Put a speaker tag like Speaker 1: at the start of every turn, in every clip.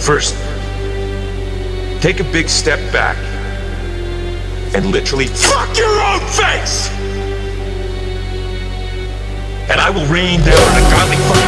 Speaker 1: First, take a big step back and literally fuck your own face! And I will rain down a godly fucking.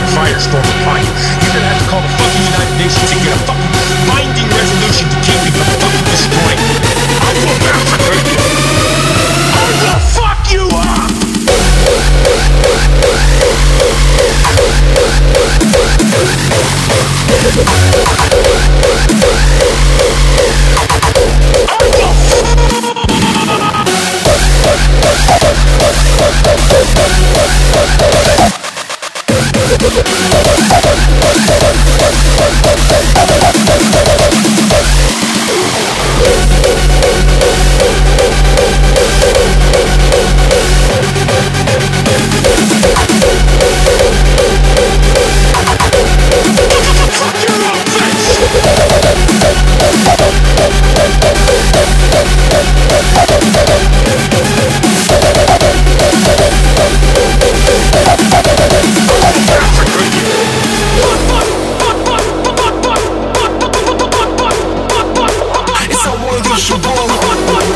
Speaker 2: What?